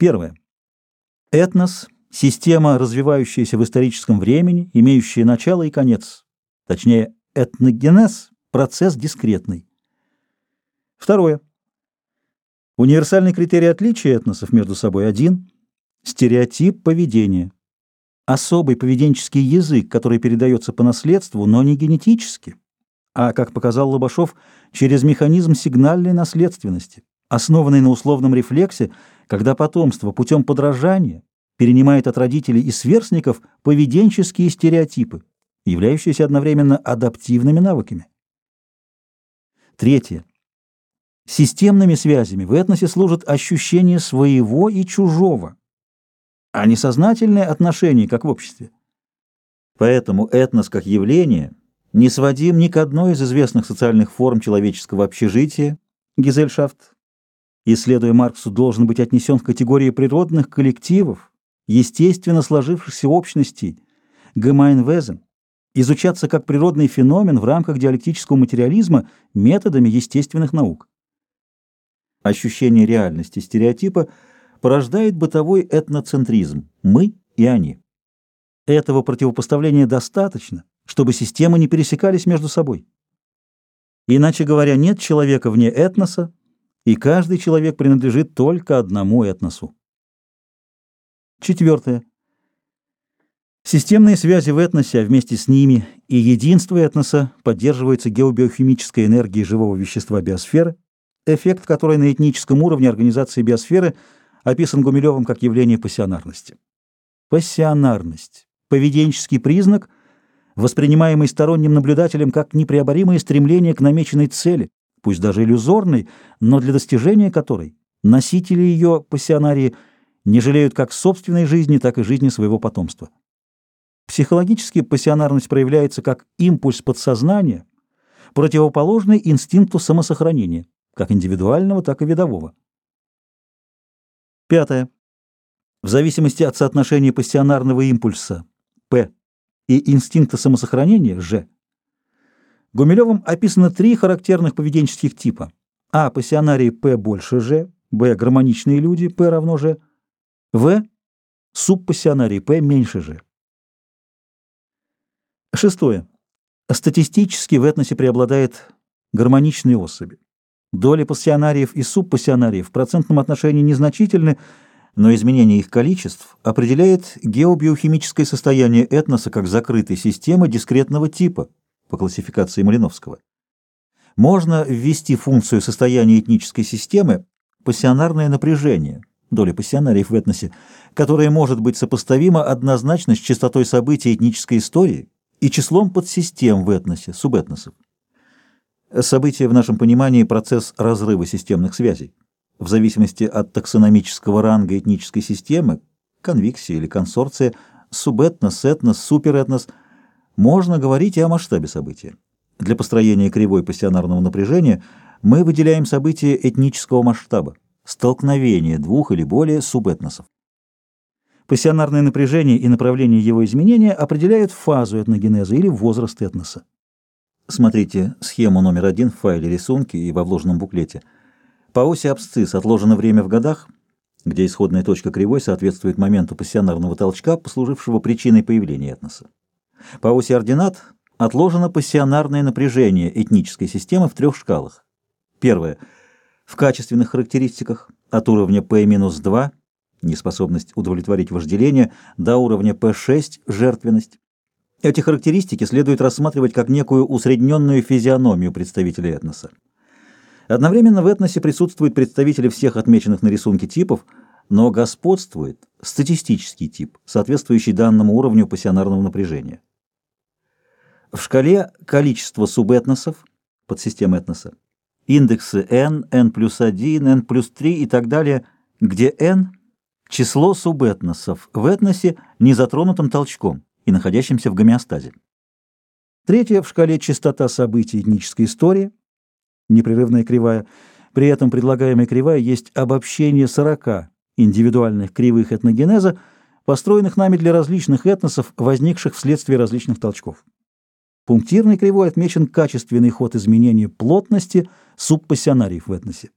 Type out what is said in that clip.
Первое. Этнос – система, развивающаяся в историческом времени, имеющая начало и конец. Точнее, этногенез – процесс дискретный. Второе. Универсальный критерий отличия этносов между собой один – стереотип поведения. Особый поведенческий язык, который передается по наследству, но не генетически, а, как показал Лобашов, через механизм сигнальной наследственности, основанный на условном рефлексе, когда потомство путем подражания перенимает от родителей и сверстников поведенческие стереотипы, являющиеся одновременно адаптивными навыками. Третье. Системными связями в этносе служит ощущение своего и чужого, а не сознательное отношение, как в обществе. Поэтому этнос как явление не сводим ни к одной из известных социальных форм человеческого общежития, гизельшафт, исследуя Марксу, должен быть отнесен в категории природных коллективов, естественно сложившихся общностей, гемайнвезен, изучаться как природный феномен в рамках диалектического материализма методами естественных наук. Ощущение реальности стереотипа порождает бытовой этноцентризм «мы» и «они». Этого противопоставления достаточно, чтобы системы не пересекались между собой. Иначе говоря, нет человека вне этноса, и каждый человек принадлежит только одному этносу. Четвертое. Системные связи в этносе, а вместе с ними и единство этноса поддерживаются геобиохимической энергией живого вещества биосферы, эффект которой на этническом уровне организации биосферы описан Гумилевым как явление пассионарности. Пассионарность – поведенческий признак, воспринимаемый сторонним наблюдателем как непреоборимое стремление к намеченной цели, пусть даже иллюзорной, но для достижения которой носители ее пассионарии не жалеют как собственной жизни, так и жизни своего потомства. Психологически пассионарность проявляется как импульс подсознания, противоположный инстинкту самосохранения, как индивидуального, так и видового. Пятое. В зависимости от соотношения пассионарного импульса П и инстинкта самосохранения Ж, Гумилевым описано три характерных поведенческих типа. А. Пассионарии П больше Ж, Б. Гармоничные люди П равно Ж, В. Субпассионарии П меньше Ж. Шестое. Статистически в этносе преобладает гармоничные особи. Доли пассионариев и субпассионариев в процентном отношении незначительны, но изменение их количеств определяет геобиохимическое состояние этноса как закрытой системы дискретного типа по классификации Малиновского. Можно ввести функцию состояния этнической системы пассионарное напряжение, доля пассионариев в этносе, которое может быть сопоставимо однозначно с частотой событий этнической истории и числом подсистем в этносе, субэтносов. Событие в нашем понимании – процесс разрыва системных связей. В зависимости от таксономического ранга этнической системы, конвиксия или консорция, субэтнос, этнос, суперэтнос, можно говорить и о масштабе события. Для построения кривой пассионарного напряжения мы выделяем события этнического масштаба, столкновение двух или более субэтносов. Пассионарное напряжение и направление его изменения определяют фазу этногенеза или возраст этноса. Смотрите схему номер один в файле рисунки и во вложенном буклете. По оси абсцисс отложено время в годах, где исходная точка кривой соответствует моменту пассионарного толчка, послужившего причиной появления этноса. По оси ординат отложено пассионарное напряжение этнической системы в трех шкалах. Первое. В качественных характеристиках от уровня P-2 неспособность удовлетворить вожделение до уровня P6 жертвенность. Эти характеристики следует рассматривать как некую усредненную физиономию представителей этноса. Одновременно в этносе присутствуют представители всех отмеченных на рисунке типов, но господствует статистический тип, соответствующий данному уровню пассионарного напряжения. В шкале количество субэтносов, подсистем этноса, индексы n, n плюс 1, n плюс 3 и так далее, где n – число субэтносов в этносе, не затронутым толчком и находящимся в гомеостазе. Третье в шкале частота событий этнической истории, непрерывная кривая. При этом предлагаемая кривая есть обобщение 40 индивидуальных кривых этногенеза, построенных нами для различных этносов, возникших вследствие различных толчков. Пунктирной кривой отмечен качественный ход изменения плотности субпассионариев в этносе.